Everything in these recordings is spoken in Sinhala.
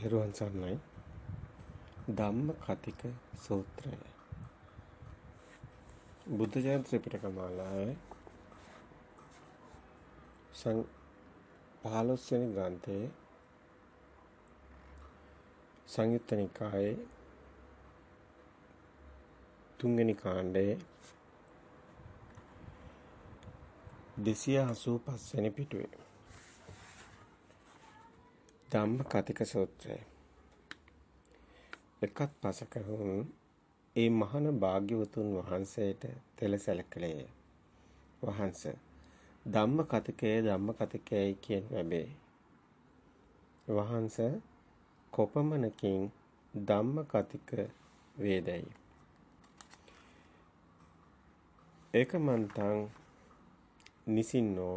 තෙරුවන් සරණයි. ධම්ම කතික සූත්‍රය. බුද්ධ ජයන්ති ත්‍රිපිටක මාලාවේ සං 15 වෙනි ග්‍රන්ථයේ. සංයුත්ත නිකායේ තුන්වෙනි කාණ්ඩයේ. 285 වෙනි පිටුවේ. ධම්ම කතික සූත්‍රය. එකත් පසක වුන් ඒ මහාන භාග්‍යවතුන් වහන්සේට තෙලසැල කළේය. වහන්ස ධම්ම කතිකයේ ධම්ම කතිකයයි කියන ලැබේ. වහන්ස කොපමණකින් ධම්ම කතික වේදයි. ඒකමන්තං නිසින්නෝ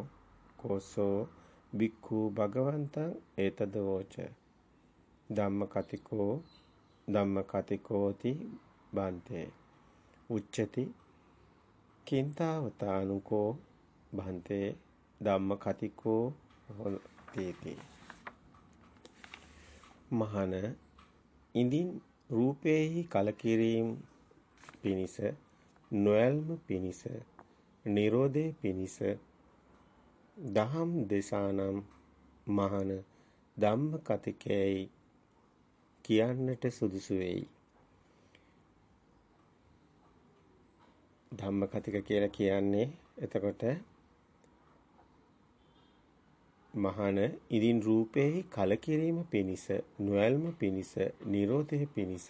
කෝසෝ බික්ඛු භගවන්තං ඒතද වෝච. ධම්ම කතිකෝ ධම්ම කතිකෝති බන්තේ. උච්චති කින්තාවතානුකෝ බන්තේ. ධම්ම කතිකෝ හොතේති මහන ඉඳින් රූපේහි කලකිරීම පිනිස නොයල්ම පිනිස නිරෝධේ පිනිස දහම් දේශානම් මහන ධම්ම කතිකයයි කියන්නට සුදුසු වෙයි. ධම්ම කතික කියලා කියන්නේ එතකොට මහන ඉදින් රූපේහි කලකිරීම පිනිස නොයල්ම පිනිස නිරෝධය පිනිස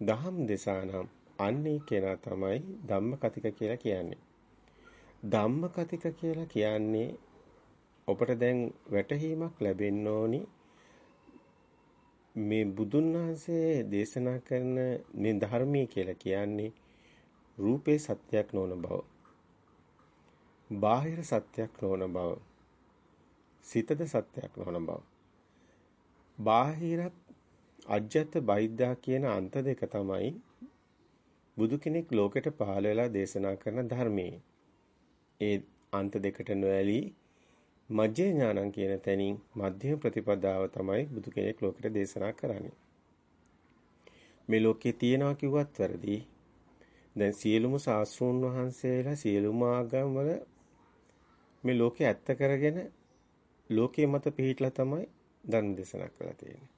දහම් දේශානම් අන්නේ කෙනා තමයි ධම්ම කතික කියලා කියන්නේ. ධම්මකතික කියලා කියන්නේ ඔබට දැන් වැටහීමක් ලැබෙන්න ඕනි මේ බුදුන් වහන්සේ දේශනා කරන මේ ධර්මයේ කියලා කියන්නේ රූපේ සත්‍යයක් නොවන බව. බාහිර සත්‍යයක් නොවන බව. සිතද සත්‍යයක් නොවන බව. බාහිරත් අජ්‍යත් බයිද්දා කියන අන්ත දෙක තමයි බුදු කෙනෙක් ලෝකෙට පහළ වෙලා දේශනා කරන ධර්මයේ. ඒ අන්ත දෙකට නොඇලී මජ්ජේ ඥානං කියන තැනින් මධ්‍යම ප්‍රතිපදාව තමයි බුදු කෙනෙක් ලෝකෙට දේශනා කරන්නේ. මේ ලෝකේ තියනවා කිව්වත් වැරදි. දැන් සියලුම ශාස්ත්‍රූන් වහන්සේලා සියලුම ආගම්වල මේ ලෝකේ ඇත්ත කරගෙන ලෝකයේ මත පිහිටලා තමයි ධර්ම දේශනා කරලා තියෙන්නේ.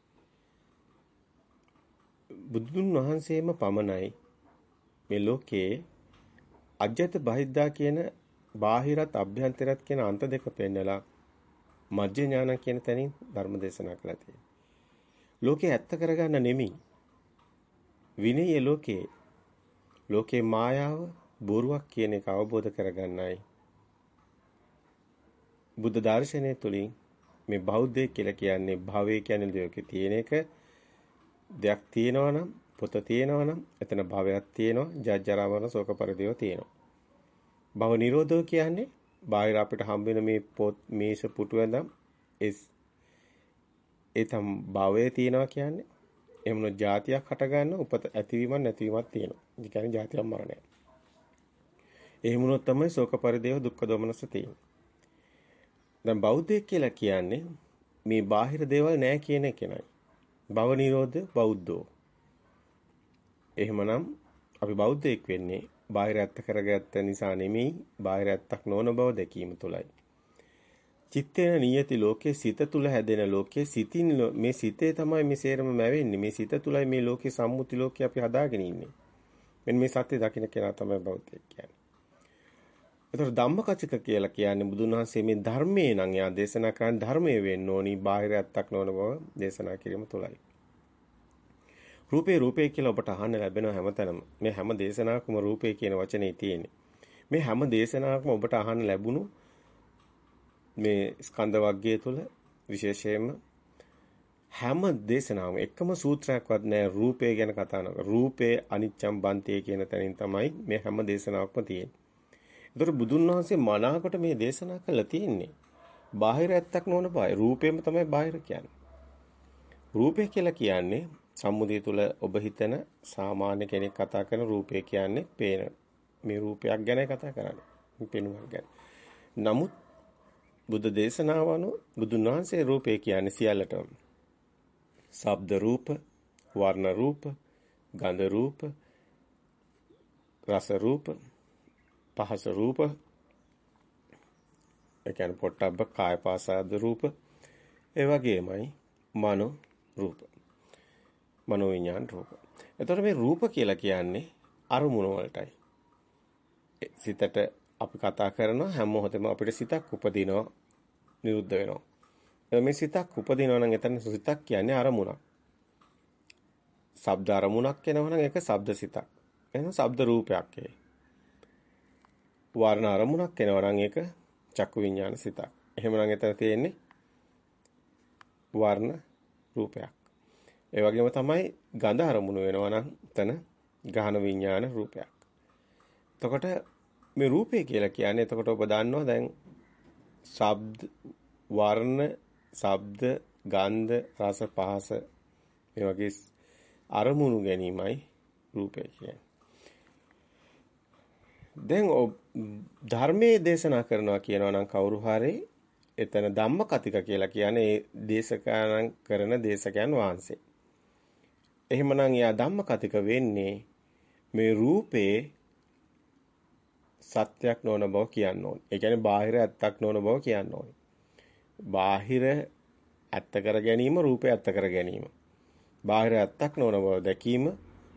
බුදුන් වහන්සේම පමණයි මේ ලෝකයේ අජ්‍යත බහිද්දා කියන බාහිරත් අභ්‍යන්තරත් කියන අන්ත දෙක පෙන්නලා මජ්ජ ඥාන කියන තැනින් ධර්ම දේශනා කළා තියෙනවා. ලෝකේ ඇත්ත කරගන්න නෙමෙයි. විනය ලෝකේ ලෝකේ මායාව බොරුවක් කියන එක අවබෝධ කරගන්නයි. බුද්ධ දර්ශනය තුලින් මේ බෞද්ධය කියලා කියන්නේ භවය කියන්නේ ලෝකේ තියෙන එක දෙයක් තියෙනවා නම් පොත තියෙනවා නම් එතන භවයක් තියෙනවා ජජ්ජරා මරණ ශෝක පරිදේව තියෙනවා. භව නිරෝධය කියන්නේ බාහිර අපිට හම්බ වෙන මේ පොත් මේෂ පුටු ඇඳම් ඒ ඒ තම භවයේ තියනවා කියන්නේ එහෙම නො જાතියක් හට ගන්න උපත ඇතිවීමක් නැතිවීමක් තියෙනවා. ඒ කියන්නේ જાතියක් මරණය. එහෙම වුණොත් තමයි ශෝක පරිදේව දුක්ඛ දොමනස තියෙන්නේ. දැන් බෞද්ධයෙක් කියලා කියන්නේ මේ බාහිර දේවල් නැහැ කියන එකනයි. භව නිරෝධ බෞද්ධෝ. එහෙමනම් අපි බෞද්ධයෙක් වෙන්නේ බාහිර ඇත්ත කරගත්ත නිසා නෙමෙයි බාහිර ඇත්තක් නොවන බව දැකීම තුලයි. චිත්තේන නියති ලෝකේ සිත තුල හැදෙන ලෝකේ සිතින් මේ සිතේ තමයි මේ සේරම මැවෙන්නේ. මේ සිත තුලයි මේ ලෝකේ සම්මුති ලෝකේ අපි හදාගෙන ඉන්නේ. මෙන්න මේ සත්‍ය දකින්න කෙනා තමයි බෞද්ධයෙක් කියන්නේ. ඒතර ධම්මකචක කියලා කියන්නේ බුදුන් වහන්සේ මේ ධර්මයේ නම් යා දේශනා කරන ධර්මයේ වෙන්න ඕනි බාහිර ඇත්තක් නොවන බව දේශනා කිරීම තුලයි. රූපේ රූපේ කියලා ඔබට අහන්න ලැබෙනවා හැමතැනම. මේ හැම දේශනාවකම රූපේ කියන වචනේ තියෙන්නේ. මේ හැම දේශනාවකම ඔබට අහන්න ලැබුණු මේ ස්කන්ධ වර්ගය තුල විශේෂයෙන්ම හැම දේශනාවම එකම සූත්‍රයක්වත් නැහැ රූපේ ගැන කතා කරන. රූපේ අනිච්චම් බන්තේ කියන තැනින් තමයි මේ හැම දේශනාවක්ම තියෙන්නේ. ඒතර බුදුන් වහන්සේ මනාකොට මේ දේශනා කළා තියෙන්නේ. බාහිර ඇත්තක් නොවන බාහිර රූපේම තමයි බාහිර කියන්නේ. රූපේ කියලා කියන්නේ සම්මුතිය තුල ඔබ හිතන සාමාන්‍ය කෙනෙක් කතා කරන රූපය කියන්නේ පේන මේ රූපයක් ගැන කතා කරන්නේ පෙනුමක් ගැන. නමුත් බුද්ධ දේශනාව අනුව බුදුන් වහන්සේ රූපය කියන්නේ සියල්ලටම. ශබ්ද රූප, වර්ණ රූප, ගන්ධ රූප, රස රූප, පහස රූප, ඒ කියන්නේ පොට්ටබ්බ කාය පාසාද රූප, ඒ වගේමයි මනෝ රූප. මනෝ විඥාන රූප. එතකොට මේ රූප කියලා කියන්නේ අරමුණ වලටයි. සිතට අපි කතා කරන හැම මොහොතෙම අපිට සිතක් උපදිනවා නිරුද්ධ වෙනවා. මේ සිතක් උපදිනවා නම් එතන සිතක් කියන්නේ අරමුණක්. ශබ්ද අරමුණක් එනවා නම් ඒක ශබ්ද සිතක්. එහෙනම් ශබ්ද රූපයක් ඒ. වර්ණ අරමුණක් එනවා නම් ඒක චක්කු විඥාන සිතක්. එහෙමනම් එතන තියෙන්නේ වර්ණ රූපයක්. ඒ වගේම තමයි ගඳ අරමුණු වෙනවා නම් එතන ගහන විඥාන රූපයක්. එතකොට මේ රූපය කියලා කියන්නේ එතකොට ඔබ දන්නවා දැන් ශබ්ද වර්ණ ශබ්ද ගන්ධ රස පහස මේ වගේ අරමුණු ගැනීමයි රූපය කියන්නේ. දැන් ධර්මයේ දේශනා කරනවා කියනවා නම් කවුරු හරි එතන ධම්මකතික කියලා කියන්නේ දේශකයන් කරන දේශකයන් වහන්සේ. එහෙමනම් යා ධම්මකතික වෙන්නේ මේ රූපේ සත්‍යක් නොවන බව කියන්න ඕනේ. ඒ කියන්නේ බාහිර ඇත්තක් නොවන බව කියන්න ඕනේ. බාහිර ඇත්ත කර ගැනීම රූපය ඇත්ත කර ගැනීම. බාහිර ඇත්තක් නොවන බව දැකීම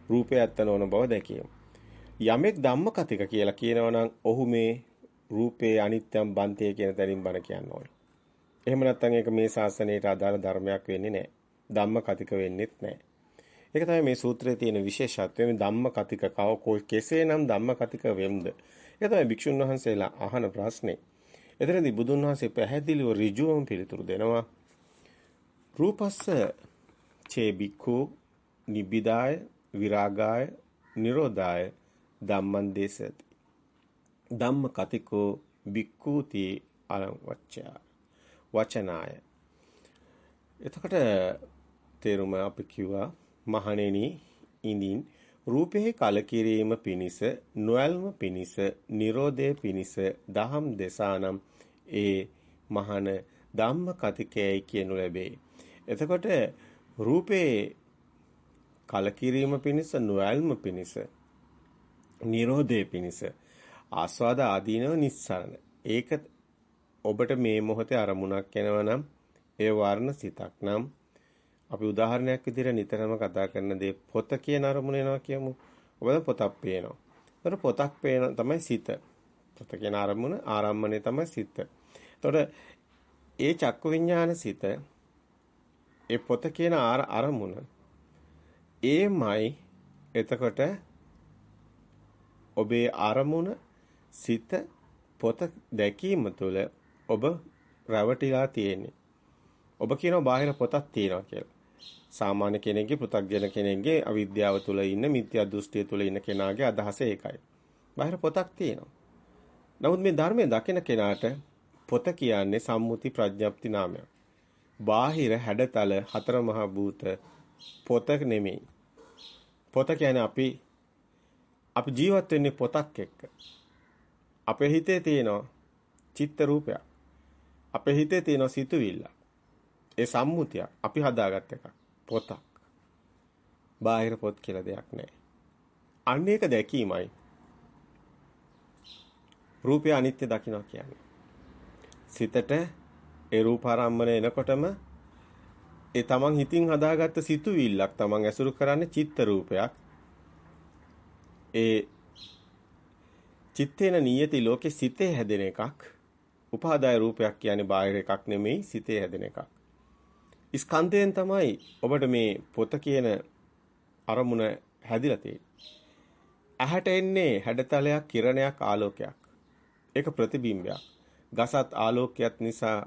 රූපය ඇත්ත නොවන බව දැකීම. යමෙක් ධම්මකතික කියලා කියනවනම් ඔහු මේ රූපේ අනිත්‍යම් බන්තය කියන තැනින් බණ කියන්න ඕනේ. එහෙම නැත්නම් ඒක මේ ශාසනයට අදාළ ධර්මයක් වෙන්නේ නැහැ. ධම්මකතික වෙන්නෙත් නැහැ. ඒක තමයි මේ සූත්‍රයේ තියෙන විශේෂත්වය. මේ ධම්මකතික කව කෙසේනම් ධම්මකතික වෙම්ද? ඒක තමයි භික්ෂුන් වහන්සේලා අහන ප්‍රශ්නේ. එතනදී බුදුන් වහන්සේ පැහැදිලිව ඍජුවම පිළිතුරු දෙනවා. රූපස්ස චේ බික්ඛු නිබ්බිදාය විරාගාය නිරෝධාය ධම්මං දේශති. ධම්ම කතිකෝ බික්ඛූති අලං වච්චා වචනාය. එතකොට තේරුම අපි කිව්වා මහණෙනි ඉඳින් රූපෙහි කලකිරීම පිනිස නොයල්ම පිනිස Nirodhe පිනිස දහම් දෙසානම් ඒ මහන ධම්ම කතිකයයි කියනු ලැබේ. එතකොට රූපේ කලකිරීම පිනිස නොයල්ම පිනිස Nirodhe පිනිස ආස්වාද ආදීනව නිස්සරණ. ඒක ඔබට මේ මොහොතේ අරමුණක් එනවනම් ඒ වර්ණ සිතක් නම් අපි උදාහරණයක් විදිහට නිතරම කතා කරන දේ පොත කියන අරමුණ එනවා කියමු. ඔබ පොතක් පේනවා. ඒතර පොතක් පේන තමයි සිත. පොත කියන අරමුණ ආරම්මණය තමයි සිත. එතකොට ඒ චක්කු විඥාන සිත ඒ පොත කියන අරමුණ ඒමයි එතකොට ඔබේ අරමුණ සිත පොත දැකීම තුළ ඔබ රැවටිලා තියෙන්නේ. ඔබ කියනවා බාහිර පොතක් තියෙනවා කියලා. සාමාන්‍ය කෙනෙක්ගේ පෘථග්ජන කෙනෙක්ගේ අවිද්‍යාව තුළ ඉන්න මිත්‍යා දෘෂ්ටිය තුළ ඉන්න කෙනාගේ අදහස ඒකයි. බාහිර පොතක් තියෙනවා. නමුත් මේ ධර්මයේ දකින කෙනාට පොත කියන්නේ සම්මුති ප්‍රඥප්ති නාමයක්. බාහිර හැඩතල හතර මහා භූත පොත නෙමෙයි. පොත කියන්නේ අපි අපි ජීවත් වෙන්නේ පොතක් එක්ක. අපේ හිතේ තියෙන චිත්ත රූපයක්. අපේ හිතේ තියෙන සිතුවිල්ල. ඒ සම්මුතියක් අපි හදාගත්ත එකක්. පොතක්. බාහිර පොත් කියලා දෙයක් නැහැ. අන්න ඒක දැකීමයි. රූපය අනිත්‍ය දකින්න කියන්නේ. සිතට ඒ රූපාරම්මන එනකොටම ඒ තමන් හිතින් හදාගත්ත සිතුවිල්ලක් තමන් ඇසුරු කරන්නේ චිත්ත රූපයක්. ඒ චිත්තේන නියති ලෝකේ සිතේ හැදෙන එකක්. උපාදාය රූපයක් කියන්නේ බාහිර එකක් නෙමෙයි සිතේ හැදෙන එකක්. ස්කන්ධයෙන් තමයි ඔබට මේ පොත කියන අරමුණ හැදිලා තියෙන්නේ. ඇහැට එන්නේ හැඩතලයක්, කිරණයක්, ආලෝකයක්. ඒක ප්‍රතිබිම්බයක්. ගසත් ආලෝකයක් නිසා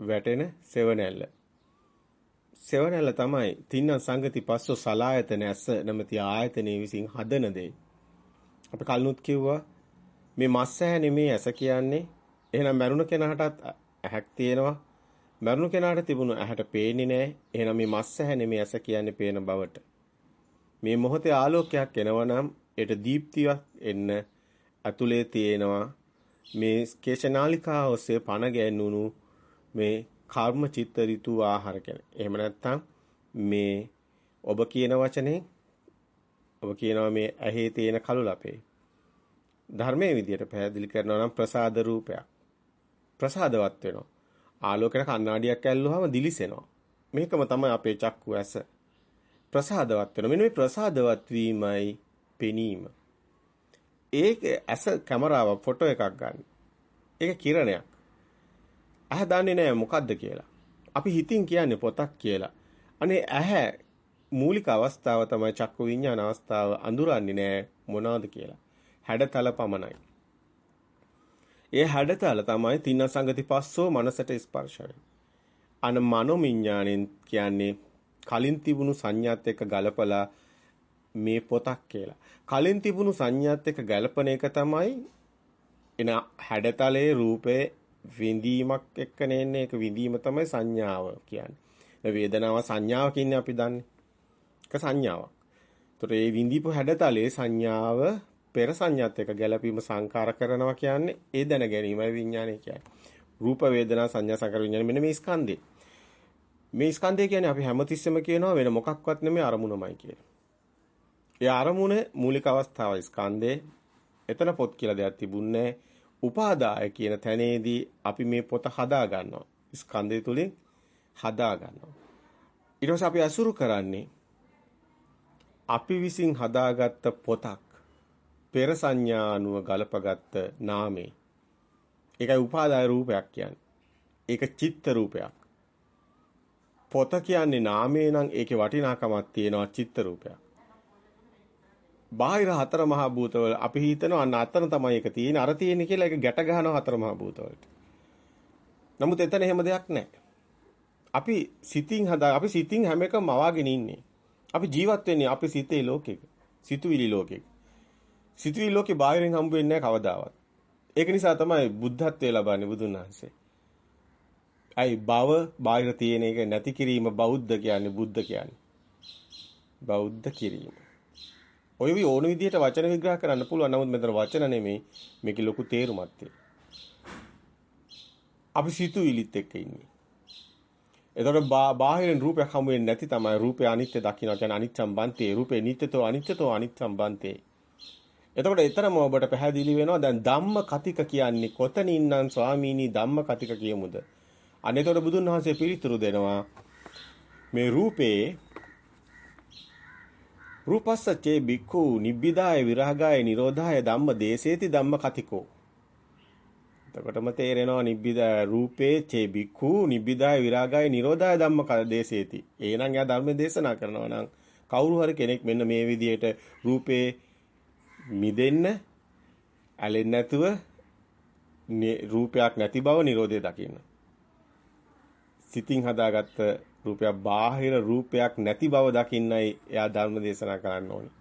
වැටෙන සෙවණැල්ල. සෙවණැල්ල තමයි තින්න සංගති පස්සෝ සලායතන ඇස නැමැති ආයතනයේ විසින් හදන දේ. අපි කල්නුත් කිව්වා මේ මස් ඇහැ නෙමේ ඇස කියන්නේ. එහෙනම් මරුණ කෙනාටත් ඇහැක් තියෙනවා. මරුණු කෙනාට තිබුණු ඇහැට පේන්නේ නැහැ. එහෙනම් මේ මස් ඇහැ නෙමේ ඇස කියන්නේ පේන බවට. මේ මොහොතේ ආලෝකයක් එනවනම් ඒට දීප්තියක් එන්න ඇතුලේ තියෙනවා මේ කේශනාලිකා ඔස්සේ පණ ගැන්නුණු මේ කර්ම චිත්ත ඍතු ආහාර කියන්නේ. එහෙම නැත්නම් මේ ඔබ කියන වචනේ ඔබ කියනවා මේ ඇහි තියෙන කළු ලපේ. ධර්මයේ විදියට පැහැදිලි කරනවා නම් ප්‍රසාද රූපයක්. ප්‍රසාදවත් වෙනවා. ආලෝකයට කණ්ණාඩියක් ඇල්ලුවාම දිලිසෙනවා. මේකම තමයි අපේ චක්කු ඇස. ප්‍රසාදවත් වෙනවා. මෙන්න මේ ප්‍රසාදවත් වීමයි පෙනීම. ඒක ඇස කැමරාව ෆොටෝ එකක් ගන්න. ඒක කිරණයක්. ඇහ දන්නේ නැහැ මොකද්ද කියලා. අපි හිතින් කියන්නේ පොතක් කියලා. අනේ ඇහැ මූලික අවස්ථාව තමයි චක්කු විඤ්ඤාණ අවස්ථාව අඳුරන්නේ නැහැ මොනවද කියලා. හැඩතල පමණයි. ඒ හැඩතල තමයි තින්න සංගති පස්සෝ මනසට ස්පර්ශ අන මනෝවිඤ්ඤාණයෙන් කියන්නේ කලින් තිබුණු සංඥාත් එක්ක ගලපලා මේ පොතක් කියලා. කලින් තිබුණු සංඥාත් එක්ක ගැලපන එක තමයි එන හැඩතලයේ රූපේ විඳීමක් එක්ක නෙන්නේ ඒක විඳීම තමයි සංඥාව කියන්නේ. වේදනාව සංඥාවකින් අපි දන්නේ. ඒක සංඥාවක්. ඒතකොට මේ විඳීපු හැඩතලයේ සංඥාව පෙර සංඥාත් එක්ක ගැළපීම සංකාර කරනවා කියන්නේ ඒ දැන ගැනීමයි විඥානය කියන්නේ. රූප වේදනා සංඥා සංකාර විඥාන මෙන්න මේ ස්කන්ධේ. මේ ස්කන්ධය කියන්නේ අපි හැමතිස්සෙම කියනවා වෙන මොකක්වත් නෙමෙයි අරමුණමයි කියලා. ඒ අරමුණ මූලික අවස්ථාවයි ස්කන්ධේ. එතන පොත් කියලා දෙයක් තිබුණේ උපාදාය කියන තැනේදී අපි මේ පොත හදා ගන්නවා. ස්කන්ධය තුලින් හදා ගන්නවා. ඊට පස්සේ අපි අසුරු කරන්නේ අපි විසින් හදාගත්ත පොතක් පෙර සංඥා අනුව ගලපගත්ත නාමේ. ඒකයි උපාදාය රූපයක් කියන්නේ. ඒක චිත්ත රූපයක්. පොත කියන්නේ නාමේ නම් ඒකේ වටිනාකමක් තියෙනවා චිත්ත රූපයක්. බාහිර හතර මහා භූතවල අපි හිතනවා අන්න අතන තමයි ඒක තියෙන්නේ අර තියෙන්නේ කියලා ඒක ගැට ගන්නවා හතර මහා භූතවලට. නමුත් එතන එහෙම දෙයක් නැහැ. අපි සිතින් හදා අපි සිතින් හැම එකම මවාගෙන ඉන්නේ. අපි ජීවත් වෙන්නේ අපි සිතේ ලෝකෙක. සිතුවිලි ලෝකෙක. සිතුවිලි ලෝකේ බාහිරින් හම්බ වෙන්නේ නැහැ කවදාවත්. ඒක නිසා තමයි බුද්ධත්වයේ ලබන්නේ බුදුන් වහන්සේ. අයි භව බාහිර තියෙන එක නැති කිරීම බෞද්ධ කියන්නේ බුද්ධ කියන්නේ. බෞද්ධ කිරීම. ඔය වි ඕන විදිහට වචන විග්‍රහ කරන්න පුළුවන්. නමුත් මෙතන වචන නෙමෙයි මේකේ ලොකු තේරුමක් තියෙනවා. අපි සිතුවිලිත් එක්ක ඉන්නේ. එතකොට බාහිරින් රූපයක් හමු වෙන්නේ නැති තමයි රූපය අනිත්‍ය දකින්න කියන්නේ අනිච්චම් බන්තේ රූපේ නිට්ටතෝ අනිත්‍යතෝ අනිච්චම් බන්තේ. එතකොට එතරම් ඔබට පැහැදිලි වෙනවා දැන් ධම්ම කතික කියන්නේ කොතනින්නම් ස්වාමීනි ධම්ම කතික කියමුද? අනේතකොට බුදුන් වහන්සේ පිළිතුරු දෙනවා මේ රූපේ රූපස්සචේ බික්ඛු නිබ්බිදාය විරහගාය නිරෝධාය ධම්ම දේසේති ධම්ම කතිකෝ එතකොටම තේරෙනවා නිබ්බිදා රූපේ චේ බික්ඛු නිබ්බිදාය විරාගාය නිරෝධාය ධම්ම දේසේති එහෙනම් එයා ධර්ම දේශනා කරනවා නම් කවුරු හරි කෙනෙක් මෙන්න මේ විදිහට රූපේ මිදෙන්න ඇලෙන්නේ නැතුව රූපයක් නැති බව නිරෝධය දකින්න සිතින් හදාගත්ත රූපයක් බාහිර රූපයක් නැති බව දකින්නයි එයා ධර්ම දේශනා කරන්න ඕනේ.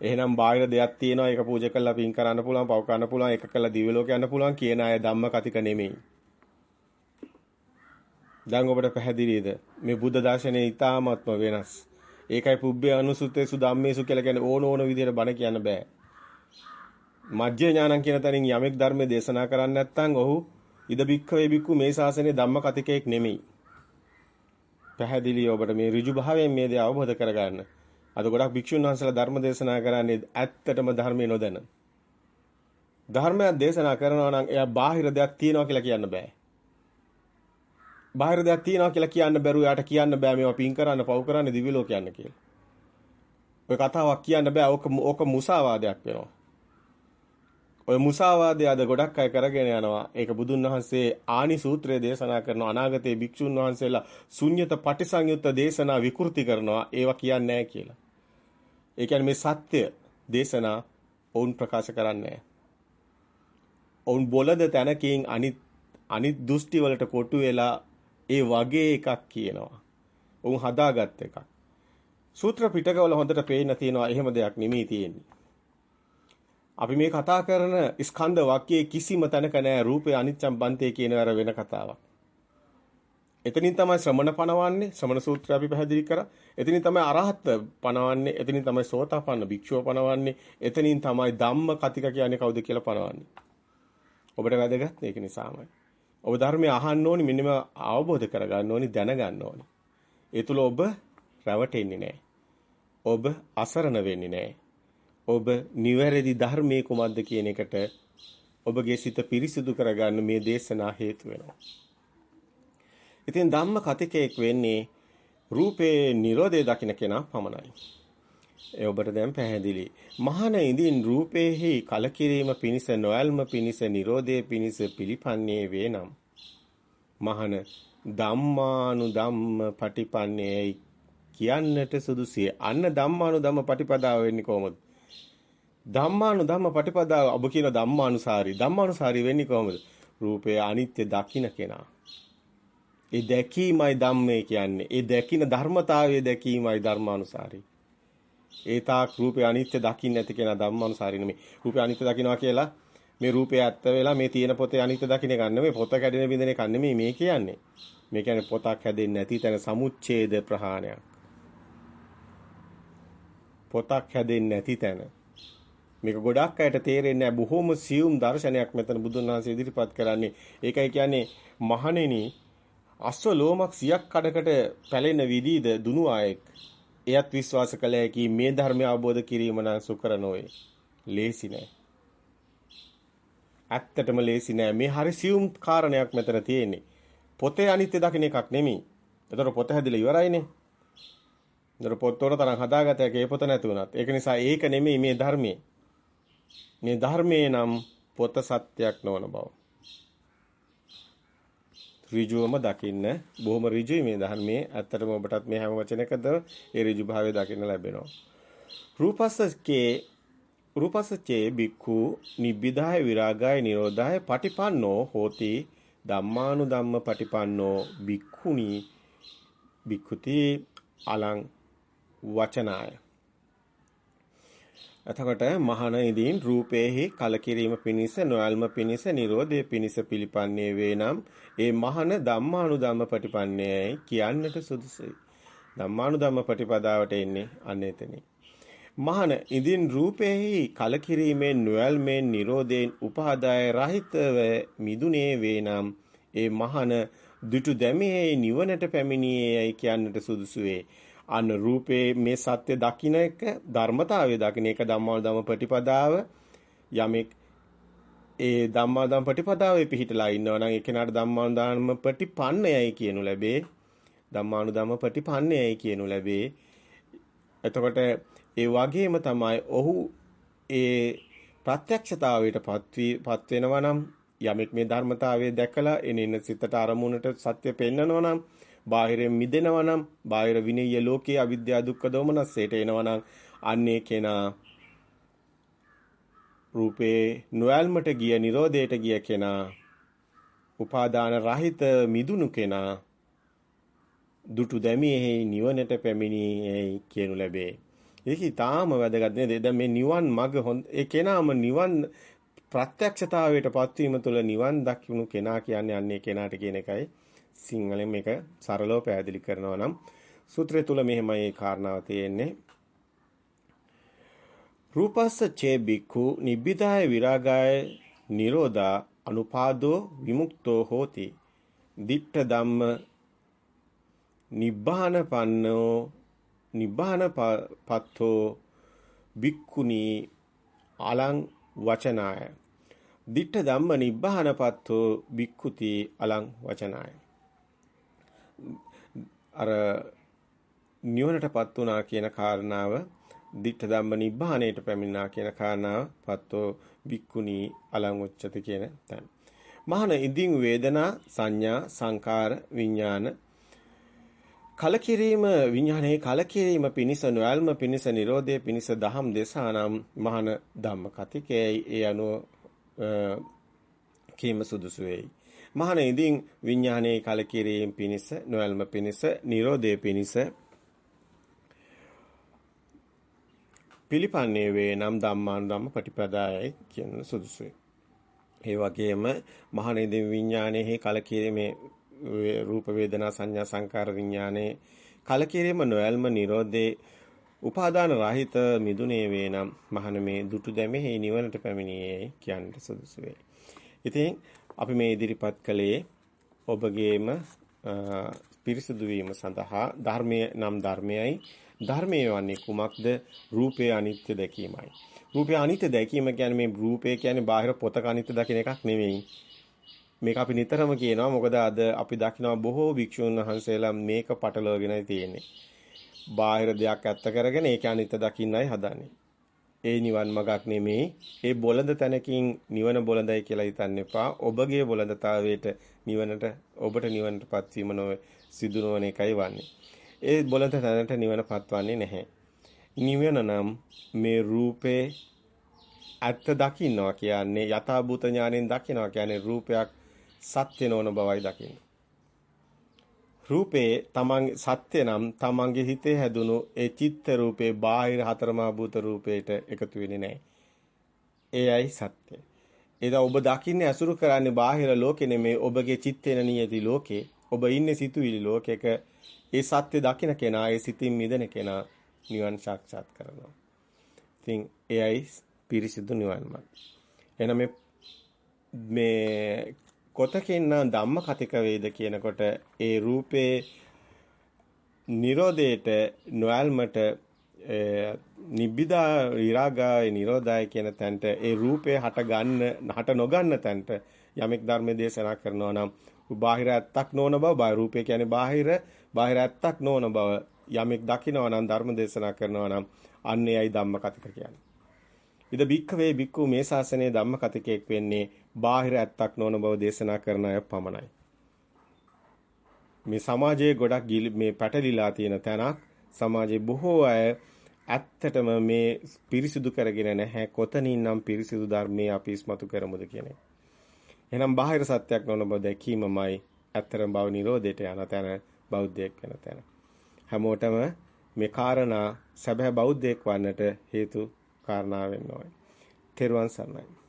එහෙනම් බාහිර දෙයක් තියෙනවා ඒක පූජා කරලා පින් කරන්න පුළුවන් පව් කරන්න පුළුවන් ඒක කරලා දිව්‍ය ලෝක යන්න පුළුවන් කියන අය ධම්ම කතික නෙමෙයි. දැන් ඔබට පැහැදිලිද මේ බුද්ධ දර්ශනය ඊ타ත්ම වෙනස්. ඒකයි පුබ්බේ අනුසුතේසු ධම්මේසු කියලා කියන්නේ ඕන ඕන විදිහට බණ කියන්න බෑ. මජ්ජේ ඥානං කියන තැනින් යමෙක් ධර්මයේ දේශනා කරන්නේ නැත්නම් ඔහු ඉද බික්ඛවේ බික්ඛු මේ ශාසනයේ ධම්ම කතිකයෙක් නෙමෙයි. පැහැදිලි ඔබට මේ ඍජු භාවයෙන් මේ දේ අවබෝධ කරගන්න. අද ගොඩක් භික්ෂුන් වහන්සේලා ධර්ම දේශනා කරන්නේ ඇත්තටම ධර්මයේ නොදැන. ධර්මයක් දේශනා කරනවා නම් එයා බාහිර දෙයක් තියනවා කියලා කියන්න බෑ. බාහිර දෙයක් තියනවා කියලා කියන්න බැරුව යාට කියන්න බෑ මේවා පින් කරන්න පව් කරන්න දිවි ලෝක යන්න කියලා. ඔය කතාවක් කියන්න බෑ. ඕක ඕක මුසාවාදයක් වෙනවා. ඔය මුසාවාදය අද ගොඩක් අය කරගෙන යනවා. ඒක බුදුන් වහන්සේ ආනි සූත්‍රයේ දේශනා කරන අනාගතයේ භික්ෂුන් වහන්සේලා ශුන්්‍යත පටිසංයුත්ත දේශනා විකෘති කරනවා. ඒවා කියන්නේ නැහැ කියලා. ඒ කියන්නේ මේ සත්‍ය දේශනා ඔවුන් ප්‍රකාශ කරන්නේ ඔවුන් බොලද තැනකින් අනිත් අනිත් දෘෂ්ටි වලට කොටු වෙලා ඒ වගේ එකක් කියනවා. ඔවුන් හදාගත් එකක්. සූත්‍ර පිටකවල හොඳට පේන්න තියෙනවා එහෙම දෙයක් නෙමෙයි තියෙන්නේ. අපි මේ කතා කරන ස්කන්ධ වාක්‍යයේ කිසිම තැනක නෑ රූපේ අනිච්චම් බන්තේ කියන අර වෙන කතාවක්. එතනින් තමයි ශ්‍රමණ පණවන්නේ ශ්‍රමණ සූත්‍රය අපි පැහැදිලි කරා. එතනින් තමයි අරහත් පණවන්නේ. එතනින් තමයි සෝතාපන්න භික්ෂුව පණවන්නේ. එතනින් තමයි ධම්ම කතික කියන්නේ කවුද කියලා පණවන්නේ. ඔබට වැදගත් ඒක නිසාමයි. ඔබ ධර්මය අහන්න ඕනි මෙන්නම අවබෝධ කරගන්න ඕනි දැනගන්න ඕනි. ඒ තුල ඔබ රැවටෙන්නේ නැහැ. ඔබ අසරණ වෙන්නේ නැහැ. ඔබ නිවැරදි ධර්මයේ කුමක්ද කියන එකට ඔබගේ සිත පිරිසිදු කරගන්න මේ දේශනා හේතු වෙනවා. ඉතින් ධම්ම කතිකයක් වෙන්නේ රූපේ Nirodhe දකින්න කෙනා පමණයි. ඒ ඔබට දැන් පැහැදිලි. මහාන ඉදින් රූපේහි කලකිරීම පිනිස නොයල්ම පිනිස Nirodhe පිනිස පිළිපන්නේ වේනම්. මහාන ධම්මානු ධම්ම පටිපන්නේයි කියන්නට සුදුසිය. අන්න ධම්මානු ධම්ම පටිපදාව වෙන්නේ කොහොමද? ධම්මානු ධම්ම පටිපදාව ඔබ කියන ධම්මානුසාරී. ධම්මානුසාරී වෙන්නේ කොහොමද? රූපය අනිත්‍ය දකින්න කෙනා. ඒ දැකීමයි ධම්මේ කියන්නේ. ඒ දැකින ධර්මතාවය දැකීමයි ධර්මානුසාරී. ඒ තාක් රූපේ අනිත්‍ය දකින්න නැති කෙනා ධම්මානුසාරී නෙමෙයි. රූපේ අනිත්‍ය දකින්නවා කියලා මේ රූපය ඇත්ත වෙලා මේ තියෙන පොතේ අනිත්‍ය දකින්න එක නෙමෙයි. පොත කැඩෙන බින්දෙන එක නෙමෙයි මේ කියන්නේ. මේ කියන්නේ පොතක් හැදෙන්නේ නැති තැන සමුච්ඡේද ප්‍රහාණයක්. පොතක් හැදෙන්නේ නැති තැන. මේක ගොඩක් අයට තේරෙන්නේ නැහැ. බොහොම සියුම් දර්ශනයක් මෙතන බුදුන් වහන්සේ ඉදිරිපත් කරන්නේ. ඒකයි කියන්නේ මහණෙනි අස්ව ලෝමක් 100ක් කඩකට පැලෙන විදිහද දුනු ආයෙක් එයත් විශ්වාස කළ හැකි මේ ධර්මය අවබෝධ කිරීම නම් සුකර නොවේ. ලේසි නෑ. ඇත්තටම ලේසි නෑ. මේ හරි සියුම් කාරණයක් මෙතන තියෙන්නේ. පොතේ අනිත්‍ය දකින්න එකක් නෙමෙයි. ඒතර පොත හැදිලා ඉවරයිනේ. ඒතර පොත් තොර තරම් හදාගත හැකි ඒ පොත නැති වුණත්. ඒක නිසා ඒක නෙමෙයි මේ ධර්මයේ. මේ ධර්මයේ නම් පොත සත්‍යයක් නොවන බව. ඍජුවම දකින්න බොහොම ඍජුයි මේ ධර්මයේ. ඇත්තටම ඔබටත් මේ හැම වචනයකද ඒ ඍජු භාවය දකින්න ලැබෙනවා. රූපස්සකේ රූපස්සචේ බික්ඛු නිබ්බිදාය විරාගාය නිරෝධාය පටිපන්නෝ හෝති ධම්මානු ධම්ම පටිපන්නෝ බික්ඛුනි බික්ඛුති අලං වචනාය. එතකොට මහාන ඉදින් රූපේහි කලකිරීම පිනිස නොයල්ම පිනිස Nirodhe පිනිස පිළිපන්නේ වේනම් ඒ මහාන ධම්මානුධම්ම ප්‍රතිපන්නේයි කියන්නට සුදුසුයි. ධම්මානුධම්ම ප්‍රතිපදාවට එන්නේ අන්න එතනින්. මහාන ඉදින් රූපේහි කලකිරීමෙන් නොයල්මෙන් Nirodhen උපාදාය රහිතව මිදුනේ වේනම් ඒ මහාන දුටු දැමේ නිවනට පැමිණියේයි කියන්නට සුදුසු වේ. අන්න රූපේ මේ සත්‍ය දකින්න එක ධර්මතාවය දකින්න එක ධම්මාල ධම්ම ප්‍රතිපදාව යමෙක් ඒ ධම්මාල ධම්ම ප්‍රතිපදාවේ පිහිටලා ඉන්නවා නම් ඒ කෙනාට ධම්මාල ධම්ම ප්‍රතිපන්නයයි කියනු ලැබේ ධම්මානු ධම්ම ප්‍රතිපන්නයයි කියනු ලැබේ එතකොට ඒ වගේම තමයි ඔහු ඒ ප්‍රත්‍යක්ෂතාවයට පත් වෙනවා නම් යමෙක් මේ ධර්මතාවය දැකලා එනින සිතට අරමුණට සත්‍ය පෙන්නනවා නම් බාහිරෙන් මිදෙනවා නම් බාහිර විනීය ලෝකයේ අවිද්‍යාව දුක්ඛ දෝමනස්සයට එනවා නම් අන්නේ කෙනා රූපේ නොයල්මට ගිය Nirodheට ගිය කෙනා උපාදාන රහිත මිදුණු කෙනා දුටු දැමියෙහි නිවනට පැමිණියේ කියනු ලැබේ. ඒක ඊටාම වැදගත් නේද? දැන් මේ නිවන් මඟ ඒ කෙනාම නිවන් ප්‍රත්‍යක්ෂතාවයට පත්වීම තුළ නිවන් දක්වුණු කෙනා කියන්නේ අන්නේ කෙනාට කියන එකයි සිංහලෙන් මේක සරලව පැහැදිලි කරනවා නම් සූත්‍රය තුල මෙහෙමයි ඒ කාරණාව තියෙන්නේ. රූපස්ස චේ බික්ඛු නිබ්බිදාය විරාගාය නිරෝධා අනුපාදෝ විමුක්තෝ හෝති. ditta ධම්ම නිබ්බාන පන්නෝ නිබ්බාන පත්තෝ බික්ඛුනි අලං වචනාය. ditta ධම්ම නිබ්බාන පත්තෝ බික්ඛුති අලං වචනාය. අර නිවනටපත් වුණා කියන කාරණාව ditta ධම්ම නිබ්බාණයට පැමිණා කියන කාරණාව පත්තෝ බික්කුණී අලං උච්චති කියන තැන. මහාන ඉදින් වේදනා සංඥා සංකාර විඥාන කලකිරීම විඥානයේ කලකිරීම පිනිස නොයල්ම පිනිස නිරෝධයේ පිනිස දහම් දේශානම් මහාන ධම්ම කතිකේ ඒ අනුව කීම සුදුසු වෙයි. මහාන ඉදින් විඥානයේ කලකිරීම පිනිස නොයල්ම පිනිස නිරෝධයේ පිනිස පිළිපන්නේ වේ නම් ධම්මාන ධම්ම ප්‍රතිපදායයි කියන සුදුසුයි. ඒ වගේම මහාන ඉදින් විඥානයේ කලකිරීමේ රූප වේදනා සංඥා සංකාර විඥානයේ කලකිරීම නොයල්ම නිරෝධේ උපාදාන රහිත මිදුනේ වේ නම් මහාන මේ දුටු දැමෙහි නිවනට පැමිණියේ කියන්නට සුදුසු වේ. ඉතින් අපි මේ ඉදිරිපත් කළේ ඔබගේම පිරිසුදු වීම සඳහා ධර්මයේ නම් ධර්මයයි. ධර්මයේ වන්නේ කුමක්ද? රූපේ අනිත්‍ය දැකීමයි. රූපේ අනිත්‍ය දැකීම කියන්නේ මේ රූපේ කියන්නේ බාහිර පොතක අනිත්‍ය දකින එකක් නෙමෙයි. මේක අපි නිතරම කියනවා. මොකද අද අපි දකිනවා බොහෝ භික්ෂුන් වහන්සේලා මේක පටලවගෙනයි තියෙන්නේ. බාහිර දෙයක් ඇත්ත කරගෙන ඒක අනිත්‍ය දකින්නයි හදන්නේ. ඒ නිවන් මගක් නෙමෙයි. ඒ බොළඳ තැනකින් නිවන බොළඳයි කියලා හිතන්න එපා. ඔබගේ බොළඳතාවයට නිවනට ඔබට නිවනටපත් වීම නොවේ සිදු නොවන එකයි වන්නේ. ඒ බොළඳ තැනට නිවනපත් වන්නේ නැහැ. නිවන නම් මේ රූපේ ඇත්ත දකින්නවා කියන්නේ යථාභූත ඥාණයෙන් දකින්නවා කියන්නේ රූපයක් සත්‍ය නොවන බවයි දකින්නේ. රූපේ තමන් සත්‍ය නම් තමන්ගේ හිතේ හැදුණු ඒ චිත්ත රූපේ බාහිර හතරමා භූත රූපේට එකතු වෙන්නේ නැහැ. එයයි සත්‍ය. එදා ඔබ දකින්නේ අසුරු කරන්නේ බාහිර ලෝකෙ නෙමේ ඔබගේ චිත්තේන නියති ලෝකේ. ඔබ ඉන්නේ සිතුවිලි ලෝකයක. ඒ සත්‍ය දකින කෙනා ඒ සිතින් මිදෙන කෙනා නිවන් සාක්ෂාත් කරනවා. ඉතින් එයයි පිරිසිදු නිවන් මාර්ගය. එහෙනම් මේ කොතකින් ධම්ම කතික වේද කියනකොට ඒ රූපේ නිරෝධයට නොයල්මට නිබ්බිදා විරාගාය නිරෝධය කියන තැනට ඒ රූපේ හට ගන්න හට නොගන්න තැනට යමෙක් ධර්ම දේශනා කරනවා නම් බාහිර ඇත්තක් නොවන බව බාහිර රූපේ කියන්නේ බාහිර බාහිර ඇත්තක් නොවන බව යමෙක් දකිනවා නම් ධර්ම දේශනා කරනවා නම් අන්නේයි ධම්ම කතික කියන්නේ. ඉද බික්කවේ බික්කු මේ ශාසනයේ ධම්ම කතිකයක් වෙන්නේ බාහිර ඇත්තක් නොවන බව දේශනා කරන අය පමණයි. මේ සමාජයේ ගොඩක් මේ පැටලිලා තියෙන තැනක් සමාජයේ බොහෝ අය ඇත්තටම මේ පිරිසිදු කරගෙන නැහැ කොතනින්නම් පිරිසිදු ධර්මයේ අපි ඉස්මතු කරමුද කියන එක. එහෙනම් බාහිර සත්‍යයක් නොවන බව දැකීමමයි ඇත්තටම භව නිරෝධයට යන තැන බෞද්ධයෙක් වෙන තැන. හැමෝටම මේ කාරණා සැබෑ බෞද්ධයෙක් වන්නට හේතු කාරණා වෙන්න ඕනේ. තෙරුවන් සරණයි.